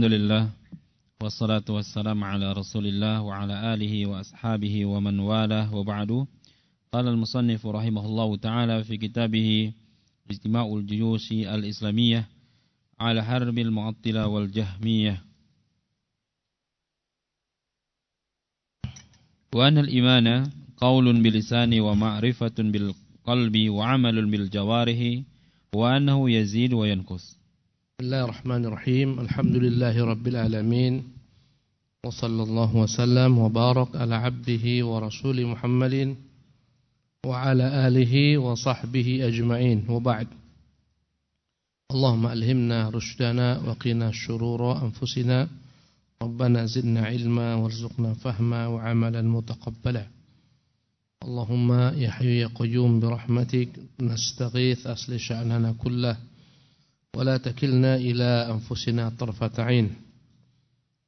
الحمد لله والصلاة والسلام على رسول الله وعلى آله وأصحابه ومن والاه وبعد قال المصنف رحمه الله تعالى في كتابه اجتماع الجيوش الإسلامية على حرب المعطلة والجهمية وأن الإيمان قول بلسان ومعرفة بالقلب وعمل بالجوارح وأنه يزيد وينقص بسم الله الرحمن الرحيم الحمد لله رب العالمين وصلى الله وسلم وبارك على عبده ورسول محمد وعلى آله وصحبه أجمعين وبعد اللهم ألهمنا رشدنا وقنا شرور أنفسنا ربنا زدنا علما وارزقنا فهما وعملا متقبلا اللهم يا حي يا قيوم برحمتك نستغيث أصل شأننا كله ولا تكلنا إلى أنفسنا طرفة عين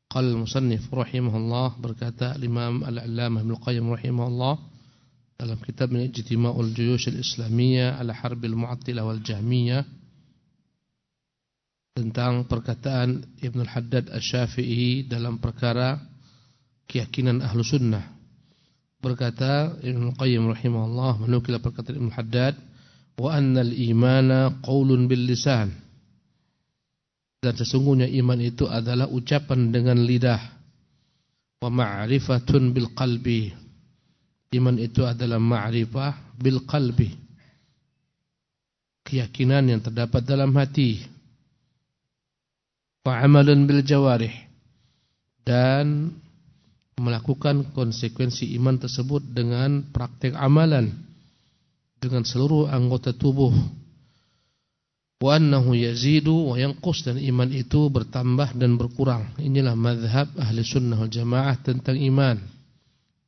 قال المصنف رحمه الله berkata الإمام العلامة ابن القيم رحمه الله dalam kitab Ijtima'ul Juyush Al-Islamiyah ala Harbil Mu'attilah wal Jahmiyah tentang perkataan Ibn Al-Haddad Asy-Syafi'i dalam perkara keyakinan Ahlu Sunnah. Berkata Ibn Al-Qayyim rahimahullah menukil perkataan Ibn Al-Haddad wa anna al-imana qaulun bil lisan. Dan sesungguhnya iman itu adalah ucapan dengan lidah wa ma'rifatun bil qalbi Iman itu adalah ma'rifah bil qalbi. Keyakinan yang terdapat dalam hati. Fa'amalun bil jawarih. Dan melakukan konsekuensi iman tersebut dengan praktek amalan. Dengan seluruh anggota tubuh. Wa annahu yazidu wa yanqus dan iman itu bertambah dan berkurang. Inilah madhab ahli sunnah wal jamaah tentang iman.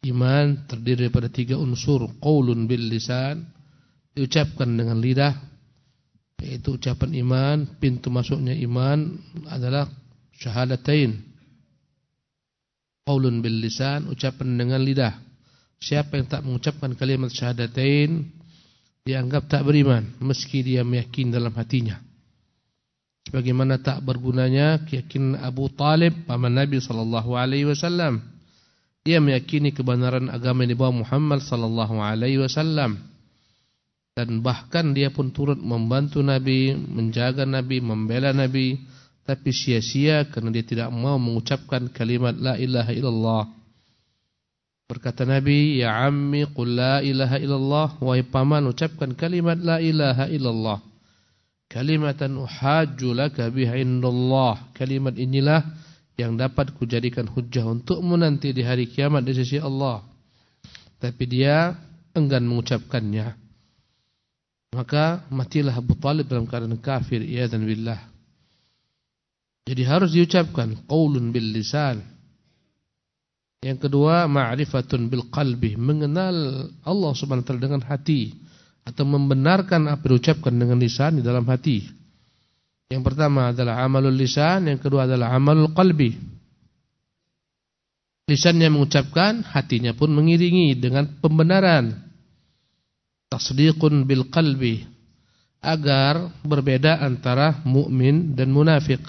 Iman terdiri daripada tiga unsur Qaulun bil lisan Diucapkan dengan lidah Yaitu ucapan iman Pintu masuknya iman adalah Syahadatain Qaulun bil lisan Ucapan dengan lidah Siapa yang tak mengucapkan kalimat syahadatain Dianggap tak beriman Meski dia meyakini dalam hatinya. Sebagaimana tak bergunanya Keyakinan Abu Talib Paman Nabi SAW Dia meyakini kebenaran agama yang dibawa Muhammad sallallahu alaihi wasallam. Dan bahkan dia pun turut membantu Nabi, menjaga Nabi, membela Nabi, tapi sia-sia karena dia tidak mau mengucapkan kalimat la ilaha illallah. Berkata Nabi, "Ya ammi qul la ilaha illallah." Wahai paman, ucapkan kalimat la ilaha illallah. Kalimatan uhajju laka biha indallah. Kalimat inilah yang dapat kujadikan hujah untukmu nanti di hari kiamat di sisi Allah. Tapi dia enggan mengucapkannya. Maka matilah Abu Talib dalam keadaan kafir dan billah. Jadi harus diucapkan qaulun bil lisan. Yang kedua ma'rifatun bil qalbi, mengenal Allah Subhanahu wa taala dengan hati atau membenarkan apa diucapkan dengan lisan di dalam hati. Yang pertama adalah amalul lisan, yang kedua adalah amalul qalbi. Lisannya mengucapkan, hatinya pun mengiringi dengan pembenaran. Tasdiqun bil qalbi agar berbeda antara mukmin dan munafik.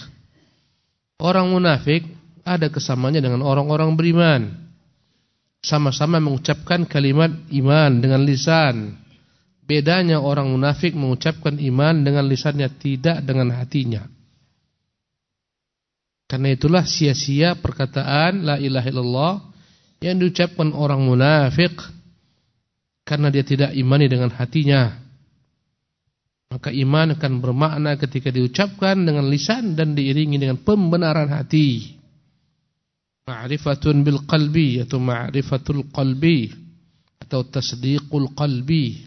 Orang munafik ada kesamanya dengan orang-orang beriman. Sama-sama mengucapkan kalimat iman dengan lisan. Bedanya orang munafik mengucapkan iman dengan lisannya tidak dengan hatinya. Karena itulah sia-sia perkataan la ilaha illallah yang diucapkan orang munafik karena dia tidak imani dengan hatinya. Maka iman akan bermakna ketika diucapkan dengan lisan dan diiringi dengan pembenaran hati. Ma'rifatun bil qalbi atau ma'rifatul qalbi atau tasdiqul qalbi.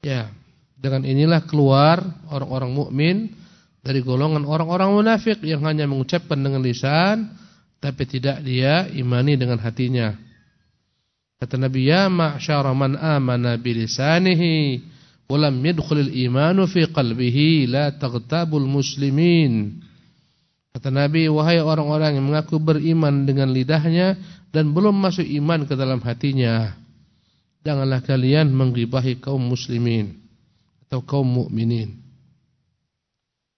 Ya, dengan inilah keluar orang-orang mukmin dari golongan orang-orang munafik yang hanya mengucapkan dengan lisan tapi tidak dia imani dengan hatinya. Kata Nabi, "Ya ma'syara man amana bi lisanihi wa lam yadkhulul imanu fi qalbihi la taghtabul muslimin." Kata Nabi, "Wahai orang-orang yang mengaku beriman dengan lidahnya dan belum masuk iman ke dalam hatinya." janganlah kalian menggibahi kaum muslimin atau kaum mukminin.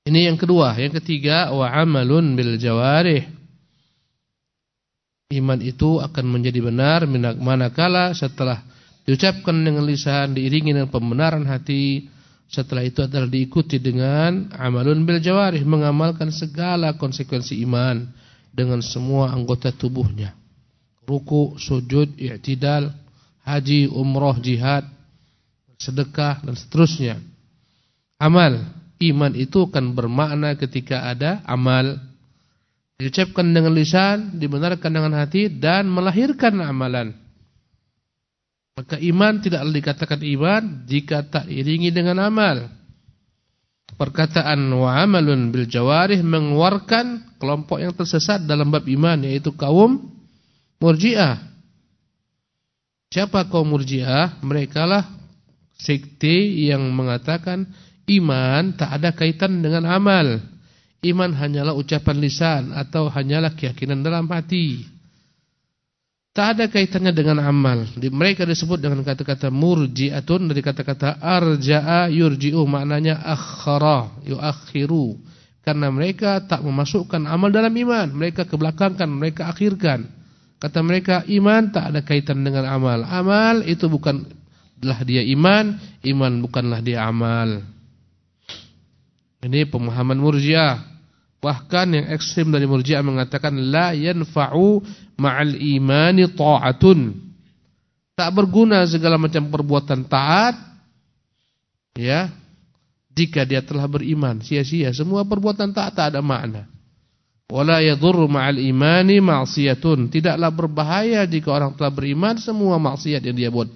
Ini yang kedua, yang ketiga wa amalun bil jawarih. Iman itu akan menjadi benar manakala setelah diucapkan dengan lisan diiringi dengan pembenaran hati, setelah itu adalah diikuti dengan amalun bil jawarih, mengamalkan segala konsekuensi iman dengan semua anggota tubuhnya. Ruku, sujud, i'tidal, haji, umroh, jihad, sedekah dan seterusnya. Amal, iman itu akan bermakna ketika ada amal. Diucapkan dengan lisan, dibenarkan dengan hati dan melahirkan amalan. Maka iman tidaklah dikatakan iman jika tak iringi dengan amal. Perkataan wa amalun bil jawarih mengeluarkan kelompok yang tersesat dalam bab iman yaitu kaum Murji'ah. Siapa kaum Murji'ah? Mereka lah sekte yang mengatakan iman tak ada kaitan dengan amal. Iman hanyalah ucapan lisan atau hanyalah keyakinan dalam hati. Tak ada kaitannya dengan amal. Mereka disebut dengan kata-kata murji'atun dari kata-kata arja'a yurji'u maknanya akhara yuakhiru. Karena mereka tak memasukkan amal dalam iman, mereka kebelakangkan, mereka akhirkan. Kata mereka iman tak ada kaitan dengan amal. Amal itu bukanlah dia iman, iman bukanlah dia amal. Ini pemahaman murji'ah. Bahkan yang ekstrim dari murji'ah mengatakan la yanfa'u ma'al imani ta'atun. Tak berguna segala macam perbuatan taat ya jika dia telah beriman. Sia-sia semua perbuatan taat tak ada makna. Wala yadhurru ma'al imani ma'siyatun. Tidaklah berbahaya jika orang telah beriman semua maksiat yang dia buat,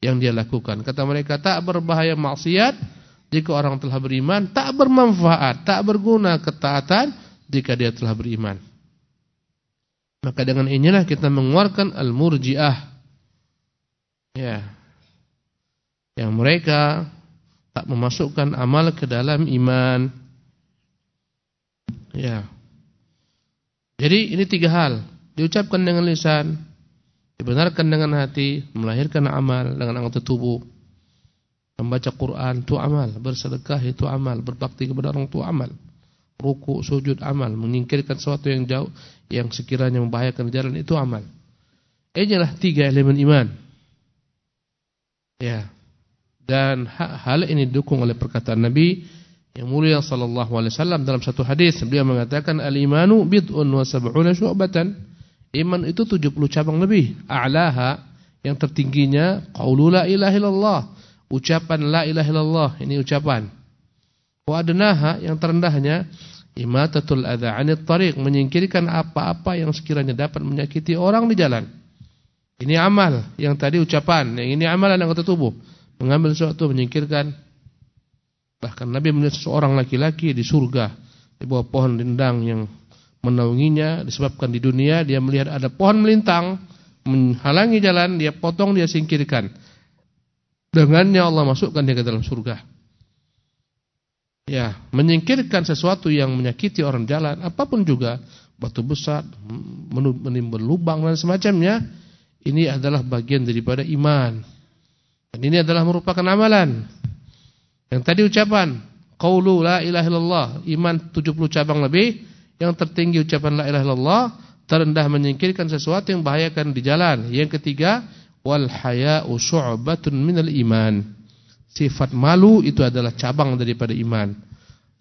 yang dia lakukan. Kata mereka tak berbahaya maksiat jika orang telah beriman tak bermanfaat, tak berguna ketaatan jika dia telah beriman. Maka dengan inilah kita mengeluarkan al-murji'ah. Ya. Yang mereka tak memasukkan amal ke dalam iman. Ya. Jadi ini tiga hal. Diucapkan dengan lisan, dibenarkan dengan hati, melahirkan amal dengan anggota tubuh. Membaca Quran itu amal, bersedekah itu amal, berbakti kepada orang itu amal. Ruku, sujud amal, menyingkirkan sesuatu yang jauh yang sekiranya membahayakan jalan itu amal. Inilah tiga elemen iman. Ya. Dan hal ini didukung oleh perkataan Nabi yang mulia sallallahu alaihi wasallam dalam satu hadis beliau mengatakan al-imanu bid'un wa sab'una syu'batan. Iman itu 70 cabang lebih. A'laha yang tertingginya qaulu la ilaha illallah ucapan la ilaha illallah ini ucapan. Wa adnaha yang terendahnya imatatul adza 'anil tariq menyingkirkan apa-apa yang sekiranya dapat menyakiti orang di jalan. Ini amal yang tadi ucapan, yang ini amalan anggota tubuh. Mengambil sesuatu menyingkirkan bahkan Nabi melihat seorang laki-laki di surga di bawah pohon rindang yang menaunginya disebabkan di dunia dia melihat ada pohon melintang menghalangi jalan dia potong dia singkirkan Dengannya Allah masukkan dia ke dalam surga. Ya, menyingkirkan sesuatu yang menyakiti orang jalan, apa pun juga, batu besar, menimbul lubang dan semacamnya, ini adalah bagian daripada iman. Dan ini adalah merupakan amalan. Yang tadi ucapan, qaulu la ilaha illallah, iman 70 cabang lebih, yang tertinggi ucapan la ilaha illallah, terendah menyingkirkan sesuatu yang bahayakan di jalan. Yang ketiga, wal haya'u syu'batun minal iman. Sifat malu itu adalah cabang daripada iman.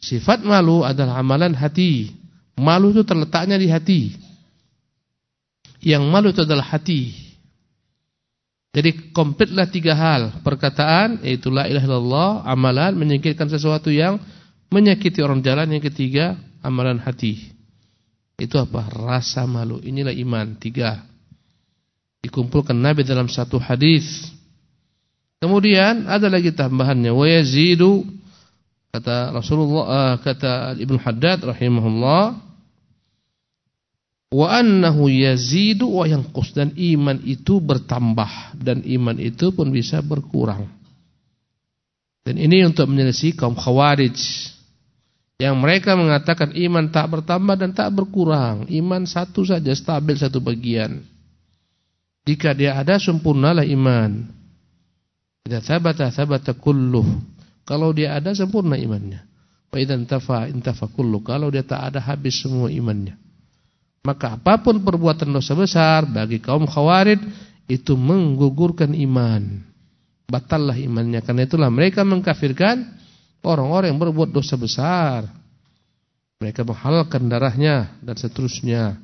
Sifat malu adalah amalan hati. Malu itu terletaknya di hati. Yang malu itu adalah hati. Jadi komplitlah tiga hal. Perkataan, yaitu la ilaha illallah, amalan, menyingkirkan sesuatu yang menyakiti orang jalan. Yang ketiga, amalan hati. Itu apa? Rasa malu. Inilah iman. Tiga dikumpulkan Nabi dalam satu hadis. Kemudian ada lagi tambahannya wa yazidu kata Rasulullah uh, kata Ibnu Haddad rahimahullah wa annahu yazidu wa yanqus dan iman itu bertambah dan iman itu pun bisa berkurang. Dan ini untuk menyelesaikan kaum khawarij yang mereka mengatakan iman tak bertambah dan tak berkurang, iman satu saja stabil satu bagian. Jika dia ada sempurnalah iman. Jika sabata sabata kulluh. Kalau dia ada sempurna imannya. Wa idzan tafa intafa kullu. Kalau dia tak ada habis semua imannya. Maka apa pun perbuatan dosa besar bagi kaum khawarid itu menggugurkan iman. Batallah imannya. Karena itulah mereka mengkafirkan orang-orang yang berbuat dosa besar. Mereka menghalalkan darahnya dan seterusnya.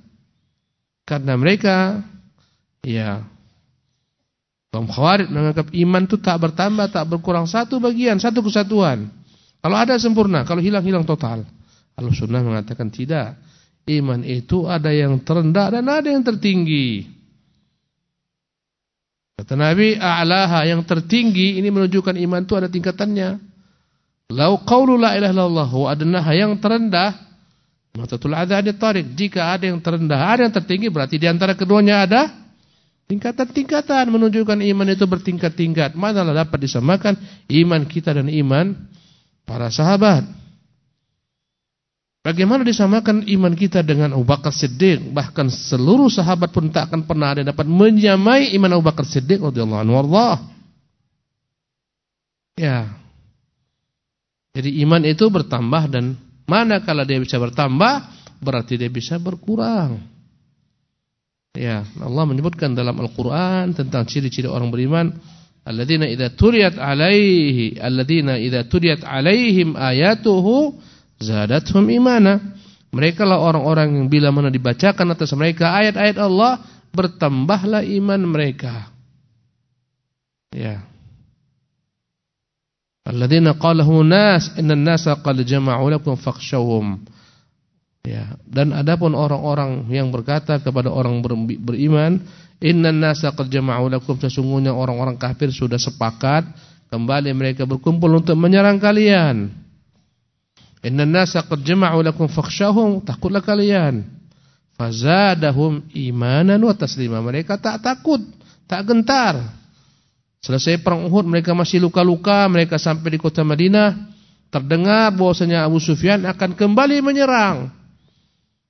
Karena mereka ya kaum khawarij menganggap iman itu tak bertambah, tak berkurang satu bagian, satu kesatuan. Kalau ada sempurna, kalau hilang hilang total. Kalau sunnah mengatakan tidak. Iman itu ada yang terendah dan ada yang tertinggi. Kata Nabi, a'laha yang tertinggi ini menunjukkan iman itu ada tingkatannya. Lau qaulu la wa adnaha yang terendah Matatul ada ada tarik. Jika ada yang terendah, ada yang tertinggi, berarti di antara keduanya ada tingkatan-tingkatan menunjukkan iman itu bertingkat-tingkat. Manalah dapat disamakan iman kita dan iman para sahabat. Bagaimana disamakan iman kita dengan Abu Bakar Siddiq? Bahkan seluruh sahabat pun tak akan pernah ada dapat menyamai iman Abu Bakar Siddiq radhiyallahu anhu. Ya. Jadi iman itu bertambah dan Mana kalau dia bisa bertambah, berarti dia bisa berkurang. Ya, Allah menyebutkan dalam Al-Qur'an tentang ciri-ciri orang beriman, alladzina idza turiyat alaihi alladzina idza turiyat alaihim ayatuhu zadatuhum imana. Mereka lah orang-orang yang bila mana dibacakan atas mereka ayat-ayat Allah, bertambahlah iman mereka. Ya. Alladzina qalahu nas innan nasa qad jama'u lakum fakhshawhum. Ya, dan adapun orang-orang yang berkata kepada orang beriman, innan nasa qad jama'u lakum sesungguhnya orang-orang kafir sudah sepakat kembali mereka berkumpul untuk menyerang kalian. Innan nasa qad jama'u lakum takutlah kalian. Fazadahum imanan wa taslima. Mereka tak takut, tak gentar. Selesai perang Uhud mereka masih luka-luka, mereka sampai di kota Madinah, terdengar bahwasanya Abu Sufyan akan kembali menyerang.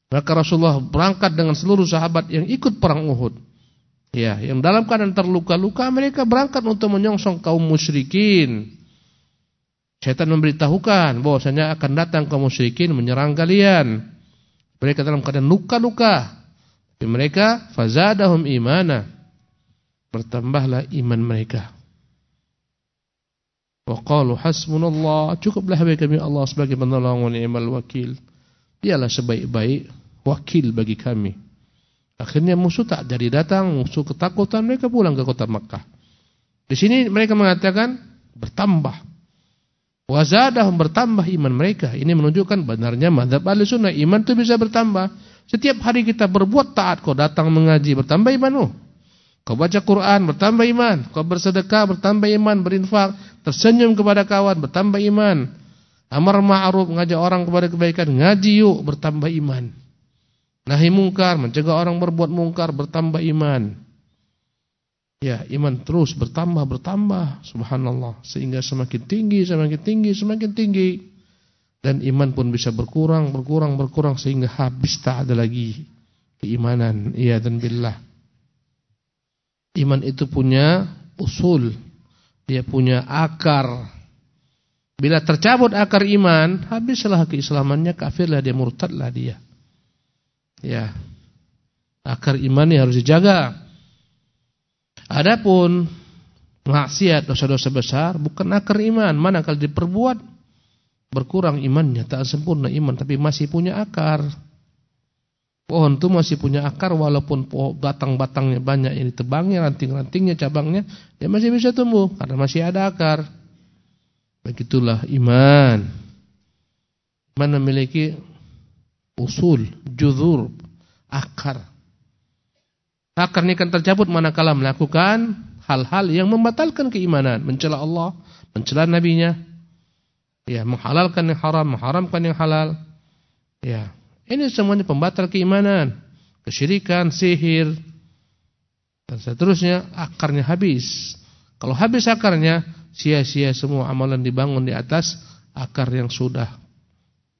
Maka Rasulullah berangkat dengan seluruh sahabat yang ikut perang Uhud. Ya, yang dalam keadaan terluka-luka mereka berangkat untuk menyongsong kaum musyrikin. Syaitan memberitahukan bahwasanya akan datang kaum musyrikin menyerang kalian. Mereka dalam keadaan luka-luka. Tapi mereka fazadahum imana bertambahlah iman mereka. Wa qalu hasbunallah, cukuplah bagi kami Allah sebagai penolong wa ni'mal wakil. Dialah sebaik-baik wakil bagi kami. Akhirnya musuh tak jadi datang, musuh ketakutan mereka pulang ke kota Makkah. Di sini mereka mengatakan bertambah. Wazadahum bertambah iman mereka. Ini menunjukkan benarnya madhab ahli sunnah. Iman itu bisa bertambah. Setiap hari kita berbuat taat, kau datang mengaji, bertambah imanmu. Kau baca Quran, bertambah iman. Kau bersedekah, bertambah iman. Berinfak, tersenyum kepada kawan, bertambah iman. Amar ma'ruf, ngajak orang kepada kebaikan. Ngaji yuk, bertambah iman. Nahi mungkar, mencegah orang berbuat mungkar, bertambah iman. Ya, iman terus bertambah, bertambah. Subhanallah. Sehingga semakin tinggi, semakin tinggi, semakin tinggi. Dan iman pun bisa berkurang, berkurang, berkurang. Sehingga habis tak ada lagi keimanan. Iya dan billah. Iman itu punya usul. Dia punya akar. Bila tercabut akar iman, habislah keislamannya, kafirlah dia, murtadlah dia. Ya. Akar iman ini harus dijaga. Adapun maksiat dosa-dosa besar bukan akar iman. Mana kalau diperbuat berkurang imannya, tak sempurna iman tapi masih punya akar. Pohon itu masih punya akar walaupun batang-batangnya banyak yang ditebangnya, ranting-rantingnya, cabangnya, dia masih bisa tumbuh karena masih ada akar. Begitulah iman. Iman memiliki usul, juzur, akar. Akar ini akan tercabut manakala melakukan hal-hal yang membatalkan keimanan, mencela Allah, mencela nabinya, ya, menghalalkan yang haram, mengharamkan yang halal. Ya, ini semuanya pembatal keimanan, kesyirikan, sihir, dan seterusnya akarnya habis. Kalau habis akarnya, sia-sia semua amalan dibangun di atas akar yang sudah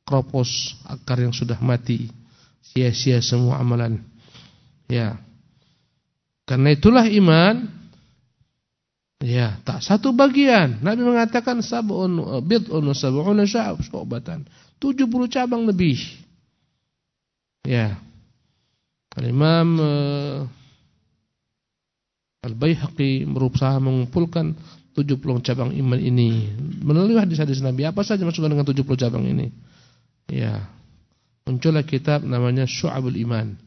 kropos, akar yang sudah mati. Sia-sia semua amalan. Ya. Karena itulah iman Ya, tak satu bagian. Nabi mengatakan sab'un bid'un sab'una syu'batan. 70 cabang lebih. Ya. Al-Imam uh, Al-Baihaqi berusaha mengumpulkan 70 cabang iman ini. Melalui hadis-hadis Nabi, apa saja masukkan dengan 70 cabang ini? Ya. Muncullah kitab namanya Syu'abul Iman.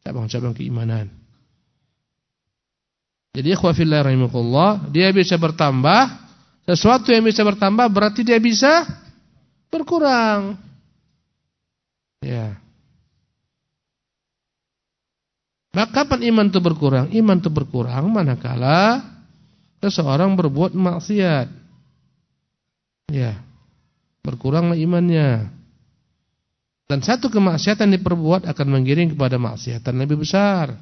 Cabang-cabang keimanan. Jadi ikhwafillah rahimahullah, dia bisa bertambah, sesuatu yang bisa bertambah berarti dia bisa berkurang. Ya. Maka kapan iman itu berkurang? Iman itu berkurang manakala seseorang berbuat maksiat. Ya. Berkuranglah imannya. Dan satu kemaksiatan diperbuat akan menggiring kepada maksiatan lebih besar.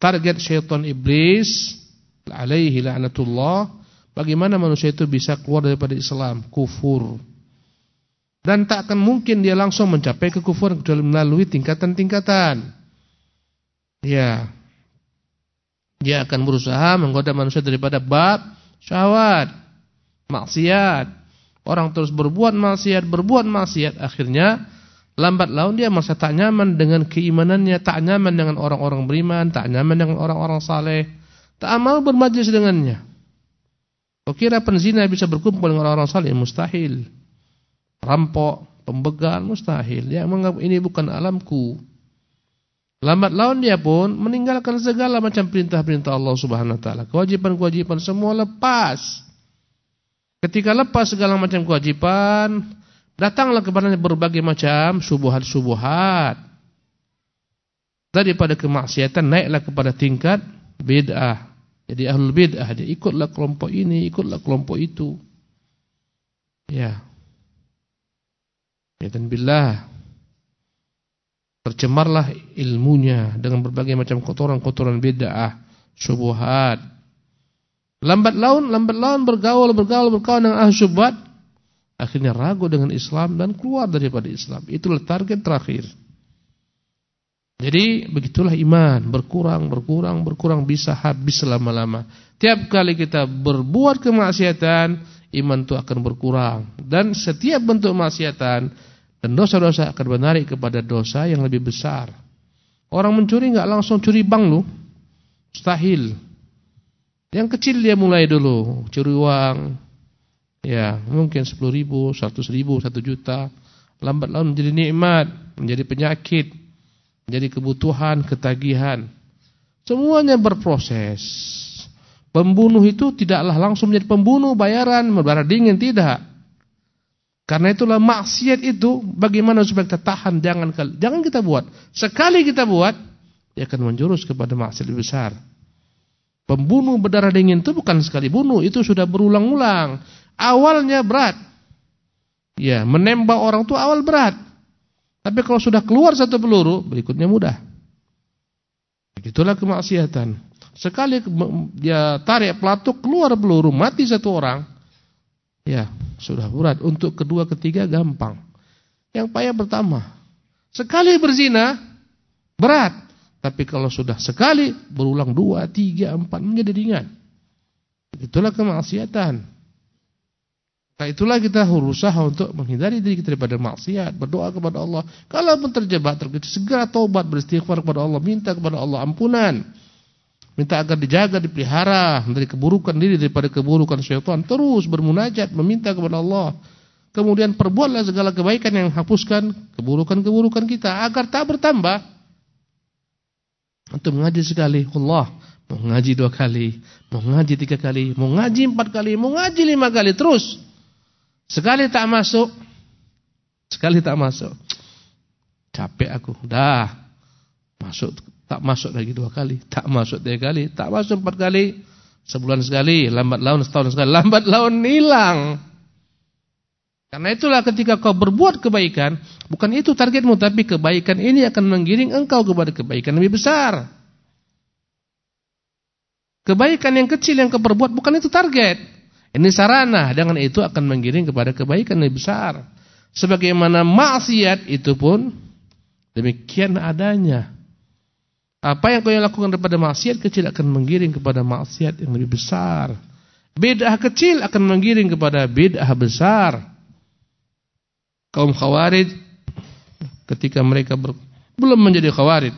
Target syaitan iblis alaihi la'natullah bagaimana manusia itu bisa keluar daripada Islam? Kufur. Dan tak akan mungkin dia langsung mencapai kekufuran kecuali melalui tingkatan-tingkatan. Ya. Dia akan berusaha menggoda manusia daripada bab syahwat maksiat. Orang terus berbuat maksiat berbuat maksiat akhirnya Lambat laun dia merasa tak nyaman dengan keimanannya, tak nyaman dengan orang-orang beriman, tak nyaman dengan orang-orang saleh, tak mau bermajlis dengannya. Kau kira penzina bisa berkumpul dengan orang-orang saleh? Mustahil. Rampok, pembegal, mustahil. Dia menganggap ini bukan alamku. Lambat laun dia pun meninggalkan segala macam perintah-perintah Allah Subhanahu wa taala. Kewajiban-kewajiban semua lepas. Ketika lepas segala macam kewajiban, Datanglah kepadanya berbagai macam subuhat-subuhat. Daripada kemaksiatan naiklah kepada tingkat bid'ah. Jadi ahlul bid'ah dia ikutlah kelompok ini, ikutlah kelompok itu. Ya. Ya dan billah tercemarlah ilmunya dengan berbagai macam kotoran-kotoran bid'ah, subuhat. Lambat laun, lambat laun bergaul, bergaul, bergaul dengan ahli syubhat, akhirnya ragu dengan Islam dan keluar daripada Islam. Itulah target terakhir. Jadi begitulah iman, berkurang, berkurang, berkurang bisa habis lama-lama. Tiap kali kita berbuat kemaksiatan, iman itu akan berkurang. Dan setiap bentuk maksiatan dan dosa-dosa akan menarik kepada dosa yang lebih besar. Orang mencuri enggak langsung curi bank loh. Mustahil. Yang kecil dia mulai dulu, curi uang, Ya, mungkin 10 ribu, 100 ribu, 1 juta. Lambat laun menjadi nikmat, menjadi penyakit, menjadi kebutuhan, ketagihan. Semuanya berproses. Pembunuh itu tidaklah langsung menjadi pembunuh bayaran, berdarah dingin, tidak. Karena itulah maksiat itu bagaimana supaya kita tahan jangan jangan kita buat. Sekali kita buat, dia akan menjurus kepada maksiat lebih besar. Pembunuh berdarah dingin itu bukan sekali bunuh, itu sudah berulang-ulang. Awalnya berat. Ya, menembak orang itu awal berat. Tapi kalau sudah keluar satu peluru, berikutnya mudah. Begitulah kemaksiatan. Sekali dia tarik pelatuk, keluar peluru, mati satu orang. Ya, sudah berat. Untuk kedua, ketiga gampang. Yang payah pertama. Sekali berzina, berat. Tapi kalau sudah sekali, berulang dua, tiga, empat, menjadi ringan. Itulah kemaksiatan. Nah itulah kita berusaha untuk menghindari diri kita daripada maksiat, berdoa kepada Allah. Kalau pun terjebak, terjebak segera taubat, beristighfar kepada Allah, minta kepada Allah ampunan. Minta agar dijaga, dipelihara dari keburukan diri daripada keburukan syaitan. Terus bermunajat, meminta kepada Allah. Kemudian perbuatlah segala kebaikan yang hapuskan keburukan-keburukan kita agar tak bertambah. Untuk mengaji sekali, Allah mau ngaji dua kali, mau ngaji tiga kali, mau ngaji empat kali, mau ngaji lima kali, terus. Sekali tak masuk, sekali tak masuk. Capek aku, dah. Masuk, tak masuk lagi dua kali, tak masuk tiga kali, tak masuk empat kali. Sebulan sekali, lambat laun setahun sekali, lambat laun hilang. Karena itulah ketika kau berbuat kebaikan, bukan itu targetmu, tapi kebaikan ini akan menggiring engkau kepada kebaikan lebih besar. Kebaikan yang kecil yang kau perbuat bukan itu target. Ini sarana, dengan itu akan menggiring kepada kebaikan yang besar. Sebagaimana maksiat itu pun demikian adanya. Apa yang kau lakukan daripada maksiat kecil akan menggiring kepada maksiat yang lebih besar. Bid'ah kecil akan menggiring kepada bid'ah besar. Kaum Khawarij ketika mereka ber, belum menjadi Khawarij,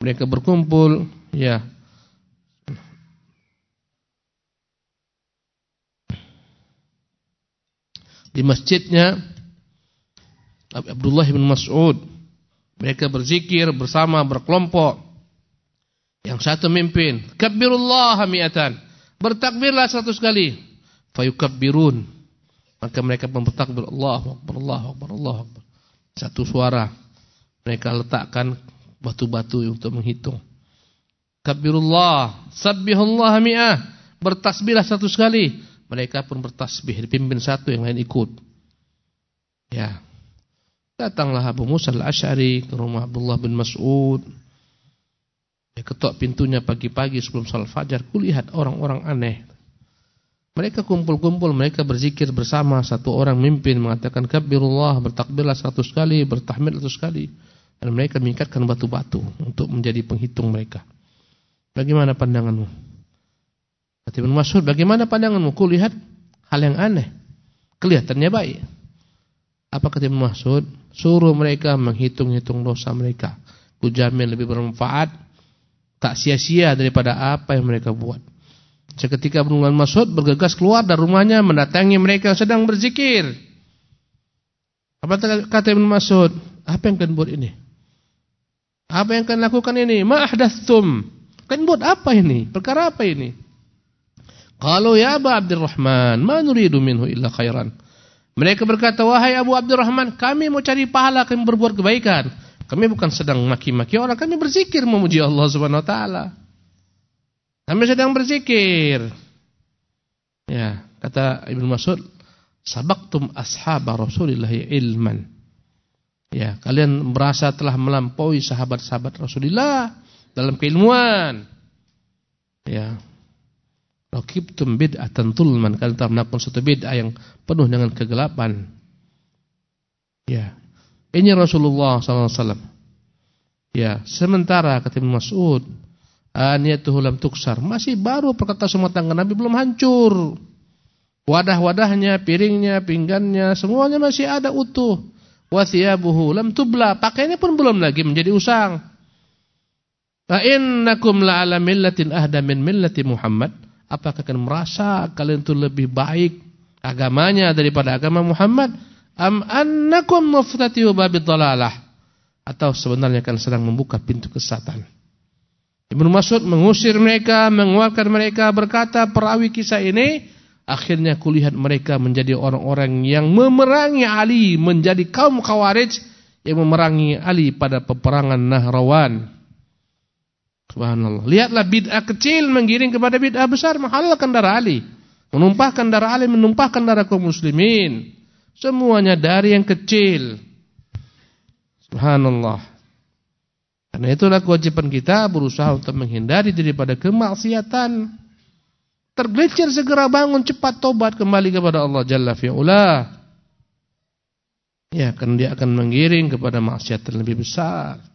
mereka berkumpul, ya. Di masjidnya Abdullah bin Mas'ud mereka berzikir bersama berkelompok. Yang satu mimpin, kabbirullah mi'atan. Bertakbirlah seratus kali. Fayukabbirun. Maka mereka bertakbir Allahu Akbar, Allahu Akbar, Allahu Akbar. Satu suara. Mereka letakkan batu-batu untuk menghitung. Kabbirullah, sabbihullah mi'ah. Bertasbihlah satu kali. Mereka pun bertasbih, dipimpin satu yang lain ikut. Ya, Datanglah Abu Musa al-Ash'ari ke rumah Abdullah bin Mas'ud. Dia ketok pintunya pagi-pagi sebelum salat fajar. Kulihat orang-orang aneh. Mereka kumpul-kumpul, mereka berzikir bersama. Satu orang mimpin mengatakan kabirullah, bertakbirlah seratus kali, bertahmid seratus kali. Dan mereka meningkatkan batu-batu untuk menjadi penghitung mereka. Bagaimana pandanganmu? Kata Ibn Mas'ud, bagaimana pandanganmu? Kulihat hal yang aneh. Kelihatannya baik. Apa kata Ibn Mas'ud? Suruh mereka menghitung-hitung dosa mereka. Kujamin lebih bermanfaat. Tak sia-sia daripada apa yang mereka buat. Seketika Ibn Mas'ud bergegas keluar dari rumahnya mendatangi mereka yang sedang berzikir. Apa kata Ibn Mas'ud? Apa yang kalian buat ini? Apa yang kalian lakukan ini? Ma'ahdathum. Kalian buat apa ini? Perkara apa ini? Kalau ya Aba Abdurrahman, ma nuridu minhu illa khairan. Mereka berkata, wahai Abu Abdurrahman, kami mau cari pahala, kami berbuat kebaikan. Kami bukan sedang maki-maki orang, kami berzikir memuji Allah Subhanahu wa taala. Kami sedang berzikir. Ya, kata Ibnu Mas'ud, sabaqtum ashab Rasulillah ilman. Ya, kalian merasa telah melampaui sahabat-sahabat Rasulullah dalam keilmuan. Ya, Rakibtum bid'atan tulman kalian telah melakukan suatu bid'ah yang penuh dengan kegelapan. Ya. Ini Rasulullah SAW. Ya, sementara kata Mas'ud, aniyatuhu lam tuksar. Masih baru perkata semua tangga Nabi belum hancur. Wadah-wadahnya, piringnya, pinggannya, semuanya masih ada utuh. Wa thiyabuhu lam tubla. Pakainya pun belum lagi menjadi usang. Fa innakum la'ala millatin ahda min millati Muhammad. Apakah kalian merasa kalian itu lebih baik agamanya daripada agama Muhammad? Am annakum muftatihu babid? Atau sebenarnya kalian sedang membuka pintu kesesatan? Ibnu Mas'ud mengusir mereka, mengeluarkan mereka, berkata perawi kisah ini, akhirnya kulihat mereka menjadi orang-orang yang memerangi Ali, menjadi kaum Khawarij yang memerangi Ali pada peperangan Nahrawan. Subhanallah. Lihatlah bid'ah kecil menggiring kepada bid'ah besar menghalalkan darah Ali. Menumpahkan darah Ali, menumpahkan darah kaum muslimin. Semuanya dari yang kecil. Subhanallah. Karena itulah kewajiban kita berusaha untuk menghindari daripada kemaksiatan. Tergelincir segera bangun cepat tobat kembali kepada Allah Jalla fi'ula. Ya, karena dia akan menggiring kepada maksiat yang lebih besar.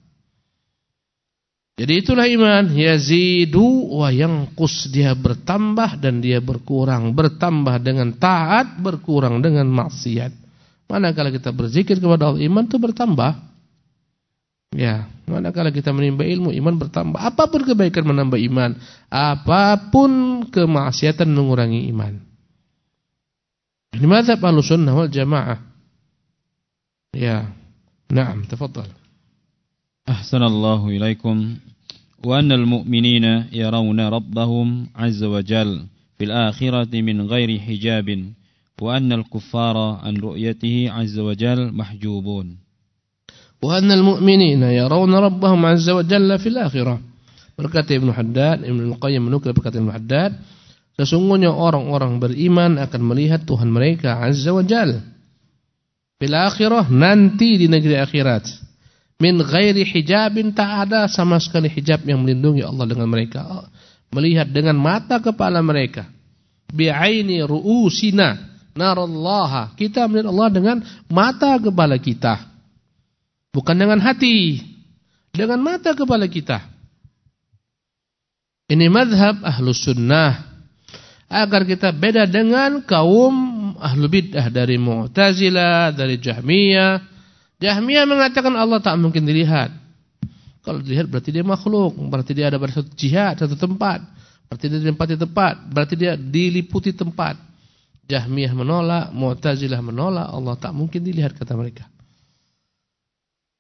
Jadi itulah iman yazidu wa yanqus dia bertambah dan dia berkurang, bertambah dengan taat, berkurang dengan maksiat. Manakala kita berzikir kepada Allah iman itu bertambah. Ya, manakala kita menimba ilmu iman bertambah. Apa pun kebaikan menambah iman, apa pun kemaksiatan mengurangi iman. Ini mazhab Ahlussunnah wal Jamaah. Ya. Naam, tafadhal. أحسن الله إليكم وأن المؤمنين يرون ربهم عز وجل في الآخرة من غير حجاب وأن الكفار عن رؤيته عز وجل محجوبون وأن المؤمنين يرون ربهم عز وجل في الآخرة berkata Ibnu Haddad Ibnu Qayyim menukil perkataan Ibnu Haddad sesungguhnya orang-orang beriman akan melihat Tuhan mereka azza wa jalla fil akhirah nanti di negeri akhirat min ghairi hijabin tak ada sama sekali hijab yang melindungi Allah dengan mereka. Melihat dengan mata kepala mereka. Bi'aini ru'usina narallaha. Kita melihat Allah dengan mata kepala kita. Bukan dengan hati. Dengan mata kepala kita. Ini madhab ahlu sunnah. Agar kita beda dengan kaum ahlu bid'ah. Dari Mu'tazilah, dari Jahmiyah. Jahmiyah mengatakan Allah tak mungkin dilihat. Kalau dilihat berarti dia makhluk, berarti dia ada pada satu jihad, satu tempat. Berarti dia di tempat berarti dia diliputi tempat. Jahmiyah menolak, Mu'tazilah menolak, Allah tak mungkin dilihat kata mereka.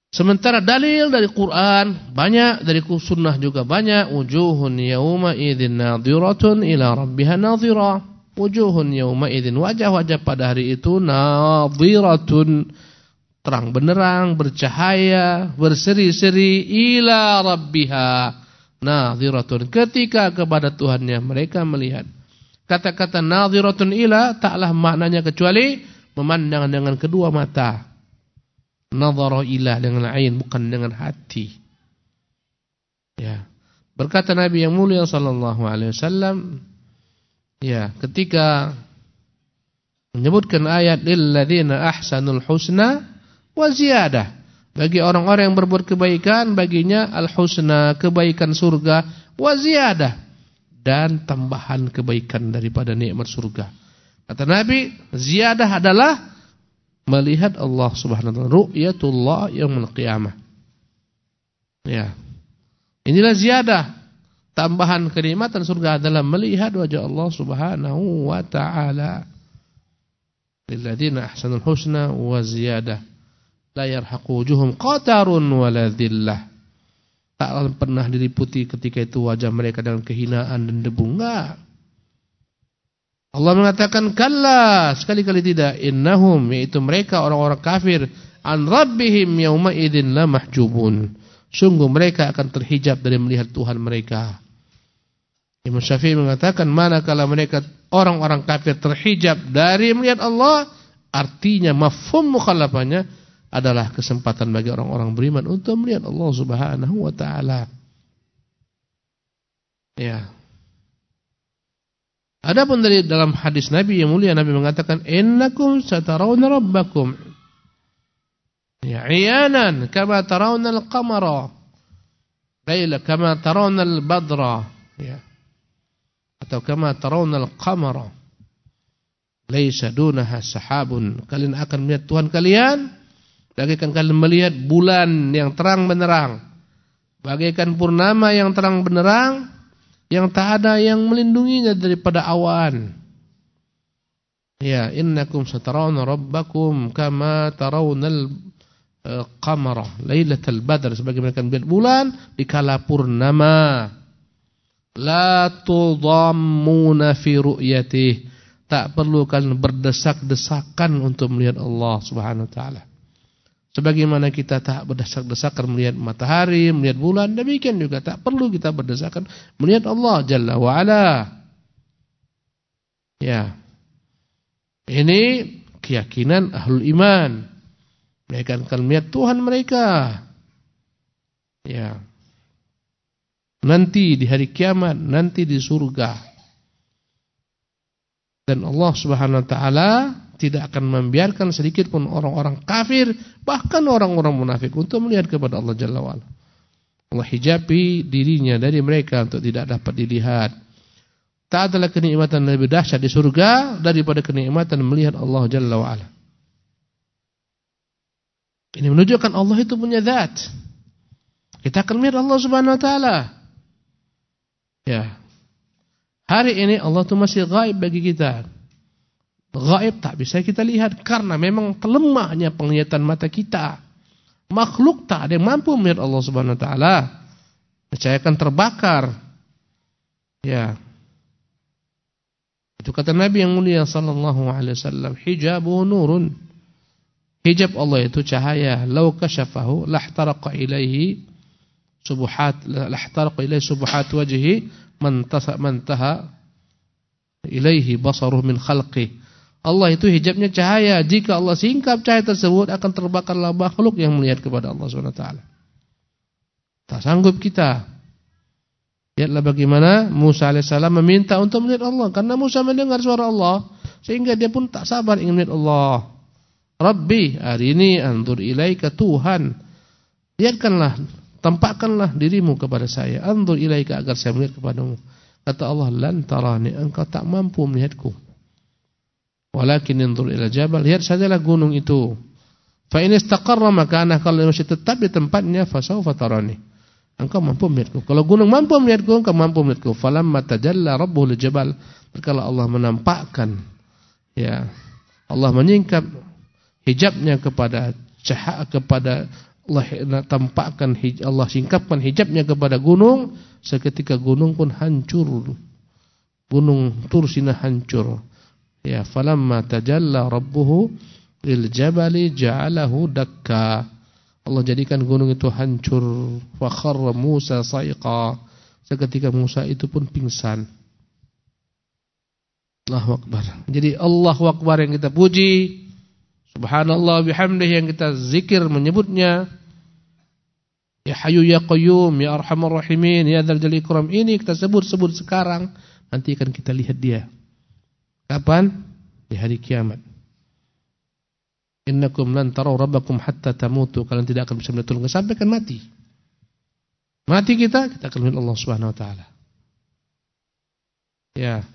Sementara dalil dari Quran banyak, dari sunnah juga banyak. Wujuhun yauma idzin nadhiratun ila rabbiha nadhira. Wujuhun yauma idzin wajah-wajah pada hari itu nadhiratun terang benderang, bercahaya, berseri-seri ila rabbiha nadhiratun. Ketika kepada Tuhannya mereka melihat. Kata-kata nadhiratun ila taklah maknanya kecuali memandang dengan kedua mata nazara ilah dengan ain bukan dengan hati. Ya. Berkata Nabi yang mulia sallallahu alaihi wasallam ya, ketika menyebutkan ayat lil ladzina ahsanul husna wa ziyadah. Bagi orang-orang yang berbuat kebaikan baginya al husna, kebaikan surga wa ziyadah dan tambahan kebaikan daripada nikmat surga. Kata Nabi, ziyadah adalah melihat Allah Subhanahu wa taala, ru'yatullah yaumil qiyamah. Ya. Inilah ziyadah tambahan kenikmatan surga adalah melihat wajah Allah Subhanahu wa taala. Lilladzina ahsanul husna wa ziyadah. La yarhaqu wujuhum qatarun wala dhillah. Tak pernah diliputi ketika itu wajah mereka dengan kehinaan dan debu. Enggak. Allah mengatakan kalla sekali-kali tidak innahum yaitu mereka orang-orang kafir an rabbihim yauma idzin la mahjubun. Sungguh mereka akan terhijab dari melihat Tuhan mereka. Imam Syafi'i mengatakan manakala mereka orang-orang kafir terhijab dari melihat Allah artinya mafhum mukhalafannya adalah kesempatan bagi orang-orang beriman untuk melihat Allah Subhanahu wa taala. Ya. Adapun dari dalam hadis Nabi yang mulia Nabi mengatakan innakum satarawna rabbakum ya iyanan kama tarawna al-qamara laila kama tarawna al-badra ya atau kama tarawna al-qamara laisa dunaha sahabun kalian akan melihat Tuhan kalian bagaikan kalian melihat bulan yang terang benderang bagaikan purnama yang terang benderang yang tak ada yang melindunginya daripada awan. Ya, innakum satarawna rabbakum kama tarawnal eh, qamara lailatal badr sebagaimana kalian melihat bulan di kala purnama. La tudammuna fi ru'yatih. Tak perlu kalian berdesak-desakan untuk melihat Allah Subhanahu wa taala. Sebagaimana kita tak berdesak-desakan melihat matahari, melihat bulan, demikian juga tak perlu kita berdesakan melihat Allah Jalla wa'ala. Ya. Ini keyakinan ahlul iman. Mereka akan melihat Tuhan mereka. Ya. Nanti di hari kiamat, nanti di surga. Dan Allah Subhanahu wa taala tidak akan membiarkan sedikit pun orang-orang kafir bahkan orang-orang munafik untuk melihat kepada Allah Jalla wa'ala. Allah hijabi dirinya dari mereka untuk tidak dapat dilihat. Tak adalah kenikmatan lebih dahsyat di surga daripada kenikmatan melihat Allah Jalla wa'ala. Ini menunjukkan Allah itu punya zat. Kita akan melihat Allah Subhanahu wa taala. Ya. Hari ini Allah itu masih gaib bagi kita. Gaib tak bisa kita lihat karena memang lemahnya penglihatan mata kita. Makhluk tak ada yang mampu melihat Allah Subhanahu wa taala. Saya akan terbakar. Ya. Itu kata Nabi yang mulia sallallahu alaihi wasallam, hijabu nurun. Hijab Allah itu cahaya. Lau kasyafahu lahtaraqa ilaihi subuhat lahtaraqa ilaihi subuhat wajhi man mantaha ilaihi basaruh min khalqihi Allah itu hijabnya cahaya. Jika Allah singkap cahaya tersebut akan terbakarlah makhluk yang melihat kepada Allah SWT. Tak sanggup kita. Lihatlah bagaimana Musa AS meminta untuk melihat Allah. Karena Musa mendengar suara Allah. Sehingga dia pun tak sabar ingin melihat Allah. Rabbi hari ini antur ilaika Tuhan. Lihatkanlah tampakkanlah dirimu kepada saya. Anzur ilaika agar saya melihat kepadamu. Kata Allah, lan tarani, engkau tak mampu melihatku. Walakin anzur ila jabal, lihat sajalah gunung itu. Fa in istaqarra makana kalau masih tetap di tempatnya fa sawfa tarani. Engkau mampu melihatku. Kalau gunung mampu melihatku, engkau mampu melihatku. Falamma tajalla rabbuhu jabal, Kalau Allah menampakkan ya Allah menyingkap hijabnya kepada cahaya kepada Allah tampakkan Allah singkapkan hijabnya kepada gunung seketika gunung pun hancur gunung Tursina hancur ya falamma tajalla rabbuhu lil jabali ja'alahu dakka. Allah jadikan gunung itu hancur. Wa kharra Musa sa'iqa. Seketika Musa itu pun pingsan. Allahu akbar. Jadi Allahu akbar yang kita puji. Subhanallah bihamdihi yang kita zikir menyebutnya. Ya Hayu Ya Qayyum Ya Arhamar Rahimin Ya Dzal Jalali Ikram. Ini kita sebut-sebut sekarang. Nanti akan kita lihat dia. Kapan? Di hari kiamat. Innakum lan taraw rabbakum hatta tamutu. Kalian tidak akan bisa melihat Tuhan sampai kan mati. Mati kita, kita akan melihat Allah Subhanahu wa taala. Ya.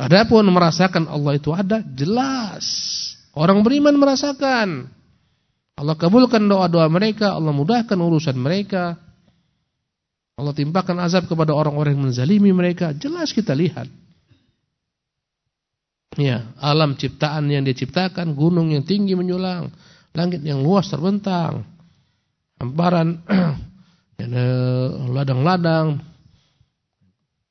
Adapun merasakan Allah itu ada jelas. Orang beriman merasakan. Allah kabulkan doa-doa mereka, Allah mudahkan urusan mereka. Allah timpakan azab kepada orang-orang yang menzalimi mereka. Jelas kita lihat. Ya, alam ciptaan yang diciptakan, gunung yang tinggi menyulang, langit yang luas terbentang, hamparan ya, ladang-ladang,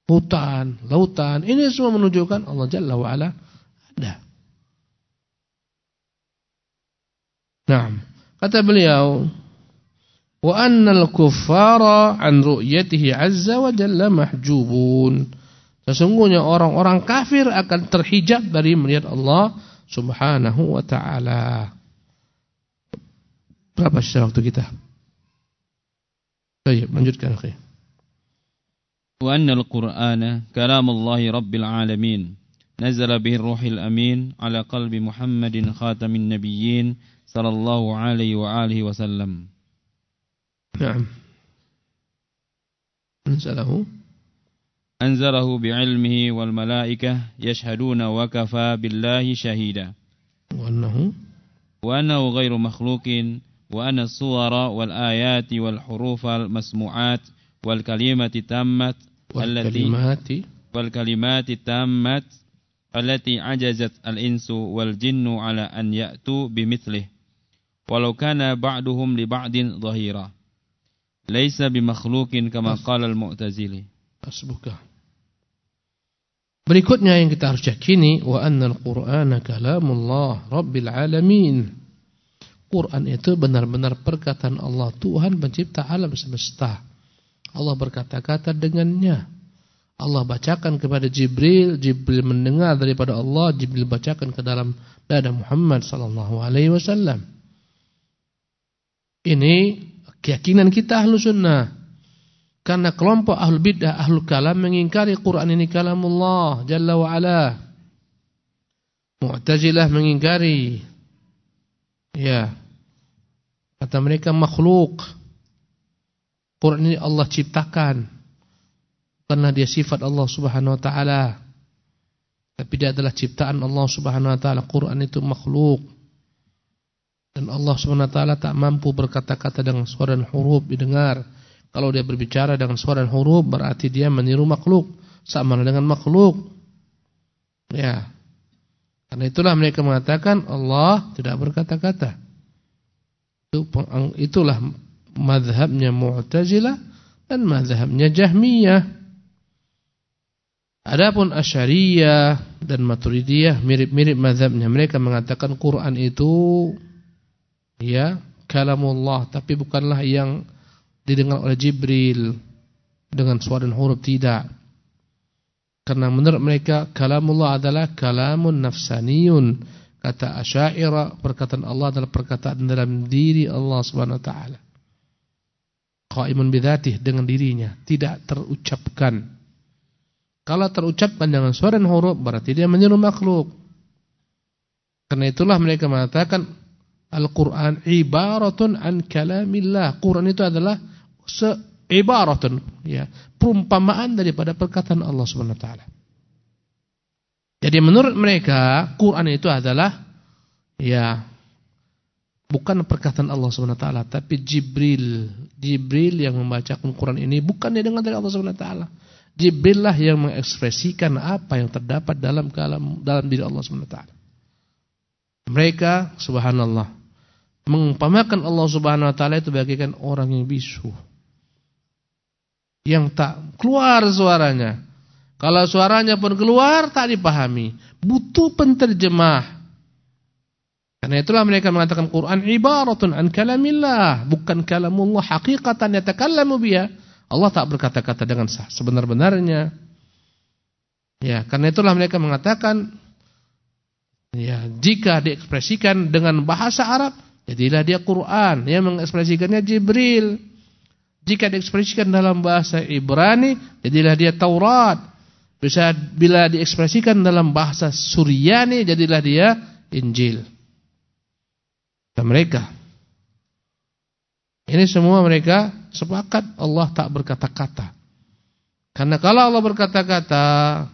hutan, lautan, ini semua menunjukkan Allah Jalla wa'ala ada. Nah, Kata beliau, wa annal kuffara an ru'yatihi azza wa jalla mahjubun. Sesungguhnya orang-orang kafir akan terhijab dari melihat Allah Subhanahu wa taala. Berapa sisa waktu kita? Baik, lanjutkan akhi. Wa annal Qur'ana kalamullahi rabbil alamin. نزل به الروح الأمين على قلب محمد خاتم النبيين صلى الله عليه وآله وسلم نعم أنزله أنزله بعلمه والملائكة يشهدون وكفى بالله شهيدا وأنه وأنه غير مخلوق وأن الصور والآيات والحروف المسموعات والكلمات التامة والكلمات والكلمات التامة التي عجزت الإنس والجن على أن يأتوا بمثله walau kana ba'duhum li ba'din dhahira. Laisa bimakhluqin kama qala al-Mu'tazili. Berikutnya yang kita harus yakini wa anna al-Qur'ana kalamullah rabbil alamin. Quran itu benar-benar perkataan Allah Tuhan pencipta alam semesta. Allah berkata-kata dengannya. Allah bacakan kepada Jibril, Jibril mendengar daripada Allah, Jibril bacakan ke dalam dada Muhammad sallallahu alaihi wasallam. Ini keyakinan kita ahlu sunnah. Karena kelompok ahlu bid'ah, ahlu kalam mengingkari Quran ini kalamullah Jalla wa'ala. Mu'tazilah mengingkari. Ya. Kata mereka makhluk. Quran ini Allah ciptakan. Karena dia sifat Allah subhanahu wa ta'ala. Tapi dia adalah ciptaan Allah subhanahu wa ta'ala. Quran itu makhluk. Dan Allah SWT tak mampu berkata-kata dengan suara dan huruf didengar. Kalau dia berbicara dengan suara dan huruf berarti dia meniru makhluk. Sama dengan makhluk. Ya. Karena itulah mereka mengatakan Allah tidak berkata-kata. Itu, itulah madhabnya Mu'tazilah dan madhabnya Jahmiyah. Adapun Asyariyah dan Maturidiyah mirip-mirip madhabnya. Mereka mengatakan Quran itu ya kalamullah tapi bukanlah yang didengar oleh Jibril dengan suara dan huruf tidak. Karena menurut mereka kalamullah adalah kalamun nafsaniyun. Kata asyairah perkataan Allah adalah perkataan dalam diri Allah Subhanahu wa taala. Qaimun bidzatih dengan dirinya tidak terucapkan. Kalau terucapkan dengan suara dan huruf berarti dia menyeru makhluk. Karena itulah mereka mengatakan Al-Quran ibaratun an kalamillah. Quran itu adalah seibaratun, ya, perumpamaan daripada perkataan Allah Subhanahu wa taala. Jadi menurut mereka Quran itu adalah ya bukan perkataan Allah Subhanahu wa taala tapi Jibril. Jibril yang membacakan Quran ini bukan dia dengar dari Allah Subhanahu wa taala. Jibril lah yang mengekspresikan apa yang terdapat dalam kalam dalam diri Allah Subhanahu wa taala. Mereka subhanallah mengumpamakan Allah Subhanahu wa taala itu bagaikan orang yang bisu. Yang tak keluar suaranya. Kalau suaranya pun keluar tak dipahami, butuh penterjemah. Karena itulah mereka mengatakan Quran ibaratun an kalamillah, bukan kalamullah hakikatan yatakallamu biha. Allah tak berkata-kata dengan sah sebenar-benarnya. Ya, karena itulah mereka mengatakan ya, jika diekspresikan dengan bahasa Arab Jadilah dia Quran yang mengekspresikannya Jibril. Jika diekspresikan dalam bahasa Ibrani, jadilah dia Taurat. Bisa bila diekspresikan dalam bahasa Suryani, jadilah dia Injil. Dan mereka ini semua mereka sepakat Allah tak berkata-kata. Karena kalau Allah berkata-kata,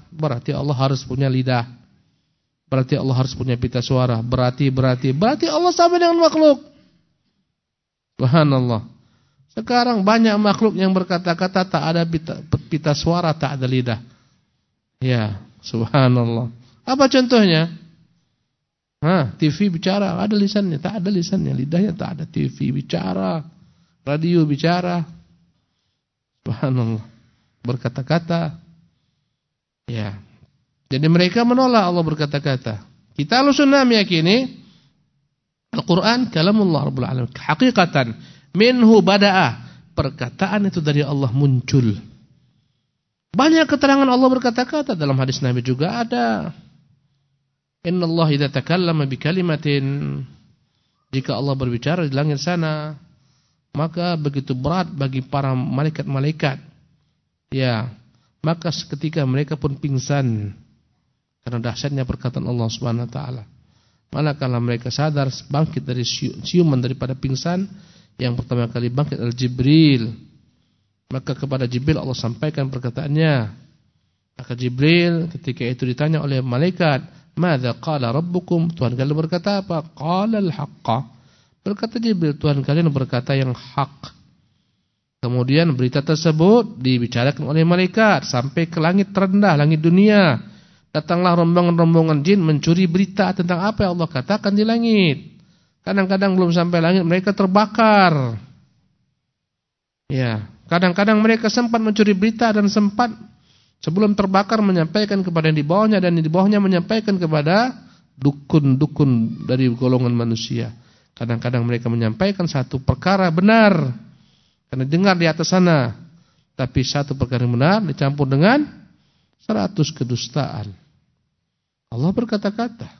berarti Allah harus punya lidah. Berarti Allah harus punya pita suara. Berarti, berarti, berarti Allah sama dengan makhluk. Subhanallah. Sekarang banyak makhluk yang berkata-kata tak ada pita, pita suara, tak ada lidah. Ya, subhanallah. Apa contohnya? Hah, TV bicara, ada lisannya, tak ada lisannya, lidahnya tak ada. TV bicara, radio bicara. Subhanallah. Berkata-kata. Ya, jadi mereka menolak Allah berkata-kata. Kita sunnah meyakini Al-Quran kalamullah Rabbul Alamin. Hakikatan minhu bada'ah. Perkataan itu dari Allah muncul. Banyak keterangan Allah berkata-kata dalam hadis Nabi juga ada. Inna Allah idza takallama bi kalimatin jika Allah berbicara di langit sana maka begitu berat bagi para malaikat-malaikat. Ya, maka seketika mereka pun pingsan karena dahsyatnya perkataan Allah Subhanahu wa taala. Manakala mereka sadar bangkit dari siuman daripada pingsan, yang pertama kali bangkit adalah Jibril. Maka kepada Jibril Allah sampaikan perkataannya. Maka Jibril ketika itu ditanya oleh malaikat, "Madza qala rabbukum?" Tuhan kalian berkata apa? Qala al-haqqa. Berkata Jibril, Tuhan kalian berkata yang hak. Kemudian berita tersebut dibicarakan oleh malaikat sampai ke langit terendah, langit dunia. Datanglah rombongan-rombongan jin mencuri berita tentang apa yang Allah katakan di langit. Kadang-kadang belum sampai langit mereka terbakar. Ya, kadang-kadang mereka sempat mencuri berita dan sempat sebelum terbakar menyampaikan kepada yang di bawahnya dan yang di bawahnya menyampaikan kepada dukun-dukun dari golongan manusia. Kadang-kadang mereka menyampaikan satu perkara benar karena dengar di atas sana, tapi satu perkara benar dicampur dengan seratus kedustaan. Allah berkata-kata.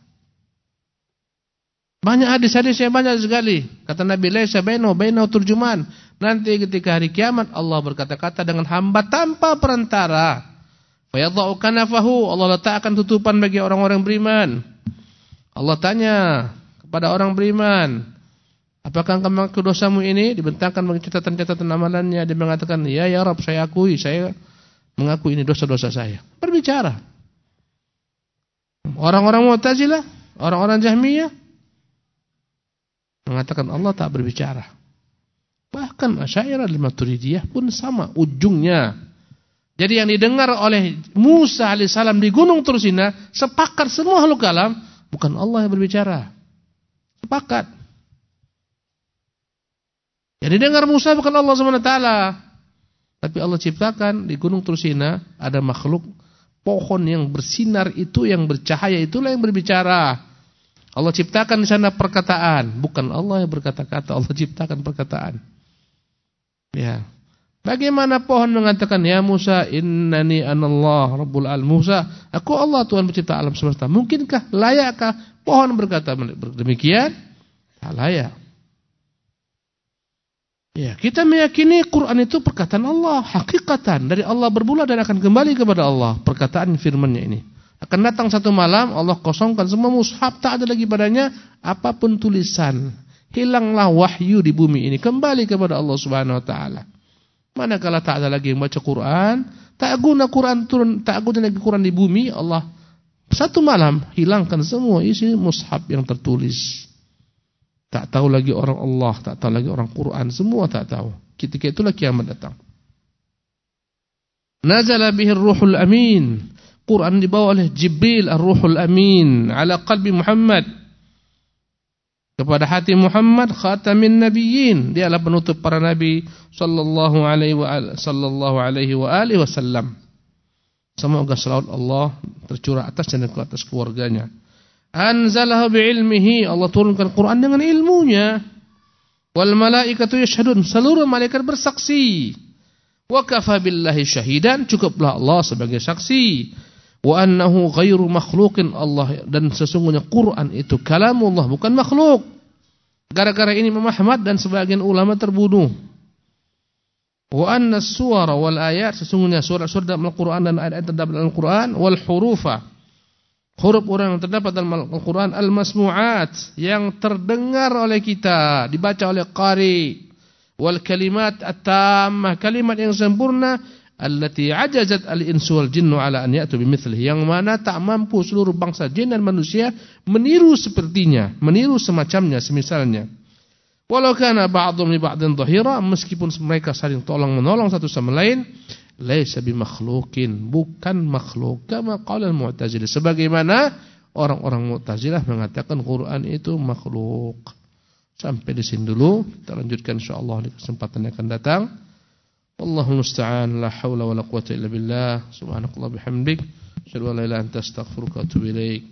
Banyak hadis-hadis yang banyak sekali. Kata Nabi Laisa bainahu bainahu turjuman. Nanti ketika hari kiamat Allah berkata-kata dengan hamba tanpa perantara. Fayadha'u kanafahu. Allah letakkan tutupan bagi orang-orang beriman. Allah tanya kepada orang beriman, apakah mengaku dosamu ini? Dibentangkan bagi catatan-catatan amalannya. Dia mengatakan, ya ya Rabb saya akui, saya mengaku ini dosa-dosa saya. Berbicara. Orang-orang Mu'tazilah, orang-orang Jahmiyah mengatakan Allah tak berbicara. Bahkan Asy'ariyah dan Maturidiyah pun sama ujungnya. Jadi yang didengar oleh Musa alaihissalam di Gunung Tursina sepakat semua makhluk alam bukan Allah yang berbicara. Sepakat. Yang didengar Musa bukan Allah SWT. Tapi Allah ciptakan di Gunung Tursina ada makhluk pohon yang bersinar itu yang bercahaya itulah yang berbicara. Allah ciptakan di sana perkataan, bukan Allah yang berkata-kata, Allah ciptakan perkataan. Ya. Bagaimana pohon mengatakan ya Musa innani anallah rabbul al Musa, aku Allah Tuhan pencipta alam semesta. Mungkinkah layakkah pohon berkata demikian? Tak layak. Ya, kita meyakini Quran itu perkataan Allah, hakikatan dari Allah bermula dan akan kembali kepada Allah. Perkataan firman-Nya ini. Akan datang satu malam Allah kosongkan semua mushaf tak ada lagi padanya apa pun tulisan. hilanglah wahyu di bumi ini kembali kepada Allah Subhanahu wa taala. Manakala tak ada lagi yang baca Quran, tak guna Quran turun, tak guna lagi Quran di bumi, Allah satu malam hilangkan semua isi mushaf yang tertulis. Tak tahu lagi orang Allah, tak tahu lagi orang Quran, semua tak tahu. Ketika itulah kiamat datang. Nazala bihi ruhul amin. Quran dibawa oleh Jibril ar-ruhul amin ala qalbi Muhammad. Kepada hati Muhammad khatamin nabiyyin. Dialah penutup para nabi sallallahu alaihi wa sallallahu alaihi wa alihi wasallam. Semoga salawat Allah tercurah atas dan ke atas keluarganya. Anzalahu bi'ilmihi. Allah turunkan Quran dengan ilmunya. Wal malaikatu yashhadun. Seluruh malaikat bersaksi. Wa kafa billahi syahidan. Cukuplah Allah sebagai saksi. Wa annahu ghairu makhluqin Allah dan sesungguhnya Quran itu kalamullah bukan makhluk. Gara-gara ini Imam Ahmad dan sebagian ulama terbunuh. Wa anna suwara wal ayat sesungguhnya surat-surat dalam Al-Qur'an dan ayat-ayat terdapat dalam Al-Qur'an wal hurufa huruf orang yang terdapat dalam Al-Qur'an al-masmu'at yang terdengar oleh kita dibaca oleh qari wal kalimat at-tammah kalimat yang sempurna allati ajazat al-insu wal jinnu ala an ya'tu bimithlihi. Yang mana tak mampu seluruh bangsa jin dan manusia meniru sepertinya meniru semacamnya semisalnya. Walau kana ba'dhum li ba'din dhahira meskipun mereka saling tolong menolong satu sama lain laisa bimakhluqin. Bukan makhluk. Kama qala al-mu'tazilah sebagaimana orang-orang Mu'tazilah mengatakan Quran itu makhluk. Sampai di sini dulu, kita lanjutkan insyaallah di kesempatan yang akan datang. Wallahu musta'an la haula wala quwwata illa billah. Subhanakallah bihamdik, asyhadu an la ilaha anta astaghfiruka wa atubu ilaik.